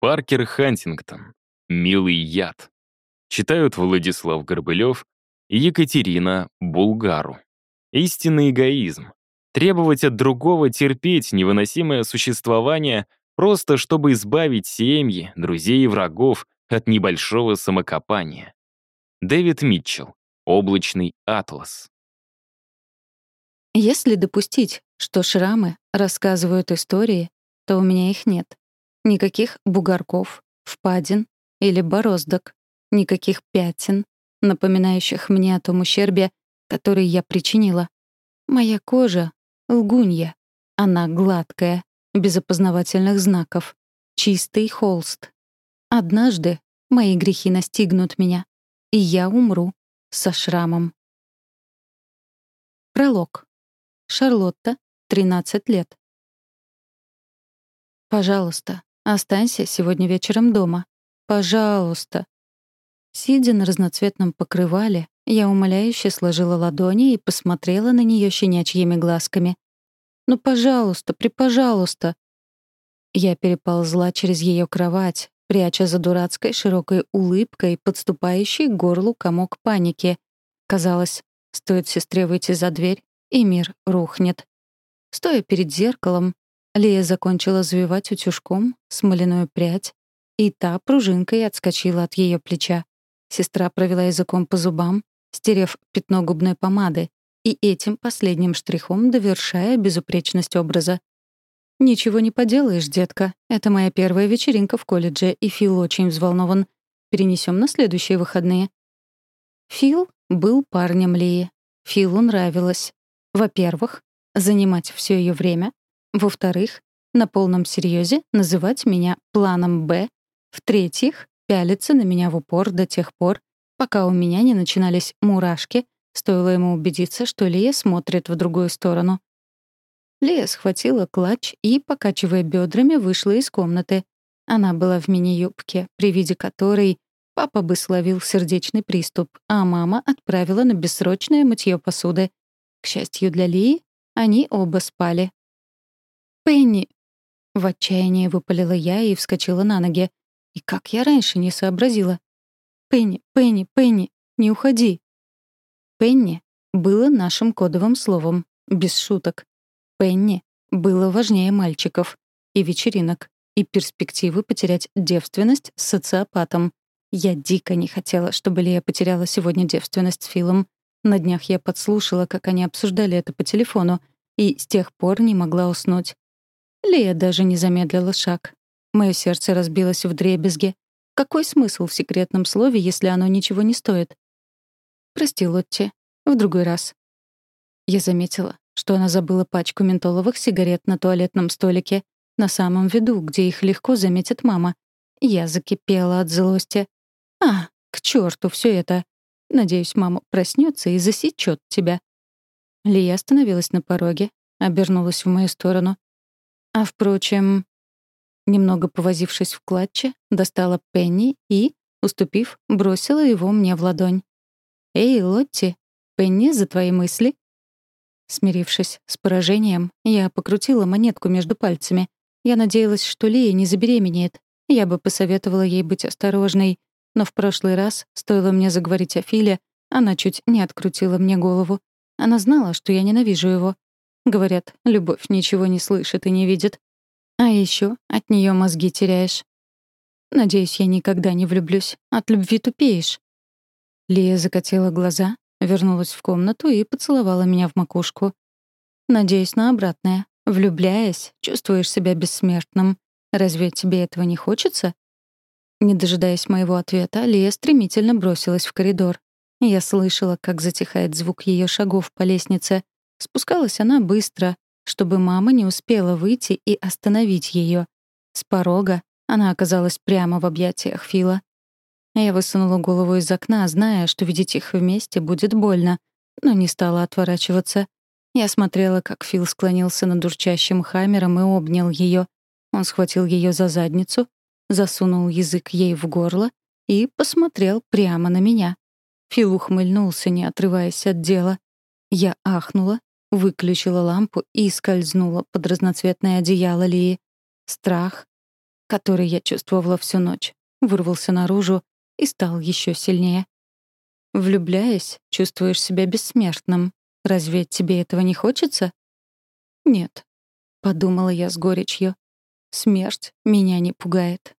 Паркер Хантингтон. Милый яд. Читают Владислав Горбылев и Екатерина Булгару. Истинный эгоизм. Требовать от другого терпеть невыносимое существование просто чтобы избавить семьи, друзей и врагов от небольшого самокопания. Дэвид Митчелл. Облачный атлас. Если допустить, что шрамы рассказывают истории, то у меня их нет. Никаких бугорков, впадин или бороздок, никаких пятен, напоминающих мне о том ущербе, который я причинила. Моя кожа — лгунья. Она гладкая, без опознавательных знаков. Чистый холст. Однажды мои грехи настигнут меня, и я умру со шрамом. Пролог. Шарлотта, 13 лет. Пожалуйста, останься сегодня вечером дома. Пожалуйста. Сидя на разноцветном покрывале, я умоляюще сложила ладони и посмотрела на нее щенячьими глазками. «Ну, пожалуйста, припожалуйста!» Я переползла через ее кровать, пряча за дурацкой широкой улыбкой, подступающей к горлу комок паники. Казалось, стоит сестре выйти за дверь, и мир рухнет. Стоя перед зеркалом, Лия закончила завивать утюжком смоляную прядь, и та пружинкой отскочила от ее плеча. Сестра провела языком по зубам, стерев пятно губной помады, и этим последним штрихом довершая безупречность образа. «Ничего не поделаешь, детка. Это моя первая вечеринка в колледже, и Фил очень взволнован. Перенесем на следующие выходные». Фил был парнем Лии. Филу нравилось. Во-первых, занимать все ее время. Во-вторых, на полном серьезе называть меня планом «Б». В-третьих, пялиться на меня в упор до тех пор, пока у меня не начинались мурашки, стоило ему убедиться, что Лия смотрит в другую сторону. Лия схватила клатч и, покачивая бедрами, вышла из комнаты. Она была в мини-юбке, при виде которой папа бы словил сердечный приступ, а мама отправила на бессрочное мытье посуды. К счастью для Лии, они оба спали. «Пенни!» В отчаянии выпалила я и вскочила на ноги. И как я раньше не сообразила. «Пенни, Пенни, Пенни, не уходи!» «Пенни» было нашим кодовым словом, без шуток. Пенни было важнее мальчиков и вечеринок, и перспективы потерять девственность с социопатом. Я дико не хотела, чтобы Лия потеряла сегодня девственность с Филом. На днях я подслушала, как они обсуждали это по телефону, и с тех пор не могла уснуть. Лия даже не замедлила шаг. Мое сердце разбилось в дребезги. Какой смысл в секретном слове, если оно ничего не стоит? Прости, Лотти. В другой раз. Я заметила, что она забыла пачку ментоловых сигарет на туалетном столике, на самом виду, где их легко заметит мама. Я закипела от злости. А, к черту все это. Надеюсь, мама проснется и засечет тебя. Лия остановилась на пороге, обернулась в мою сторону. А впрочем, немного повозившись в клатче, достала Пенни и, уступив, бросила его мне в ладонь. «Эй, Лотти, Пенни, за твои мысли?» Смирившись с поражением, я покрутила монетку между пальцами. Я надеялась, что Лия не забеременеет. Я бы посоветовала ей быть осторожной. Но в прошлый раз, стоило мне заговорить о Филе, она чуть не открутила мне голову. Она знала, что я ненавижу его. Говорят, любовь ничего не слышит и не видит. А еще от нее мозги теряешь. Надеюсь, я никогда не влюблюсь. От любви тупеешь. Лия закатила глаза, Вернулась в комнату и поцеловала меня в макушку. Надеюсь на обратное. Влюбляясь, чувствуешь себя бессмертным. Разве тебе этого не хочется? Не дожидаясь моего ответа, Лия стремительно бросилась в коридор. Я слышала, как затихает звук ее шагов по лестнице. Спускалась она быстро, чтобы мама не успела выйти и остановить ее. С порога она оказалась прямо в объятиях Фила. Я высунула голову из окна, зная, что видеть их вместе будет больно, но не стала отворачиваться. Я смотрела, как Фил склонился над урчащим хаммером и обнял ее. Он схватил ее за задницу, засунул язык ей в горло и посмотрел прямо на меня. Фил ухмыльнулся, не отрываясь от дела. Я ахнула, выключила лампу и скользнула под разноцветное одеяло Лии. Страх, который я чувствовала всю ночь, вырвался наружу и стал еще сильнее. Влюбляясь, чувствуешь себя бессмертным. Разве тебе этого не хочется? Нет, подумала я с горечью. Смерть меня не пугает.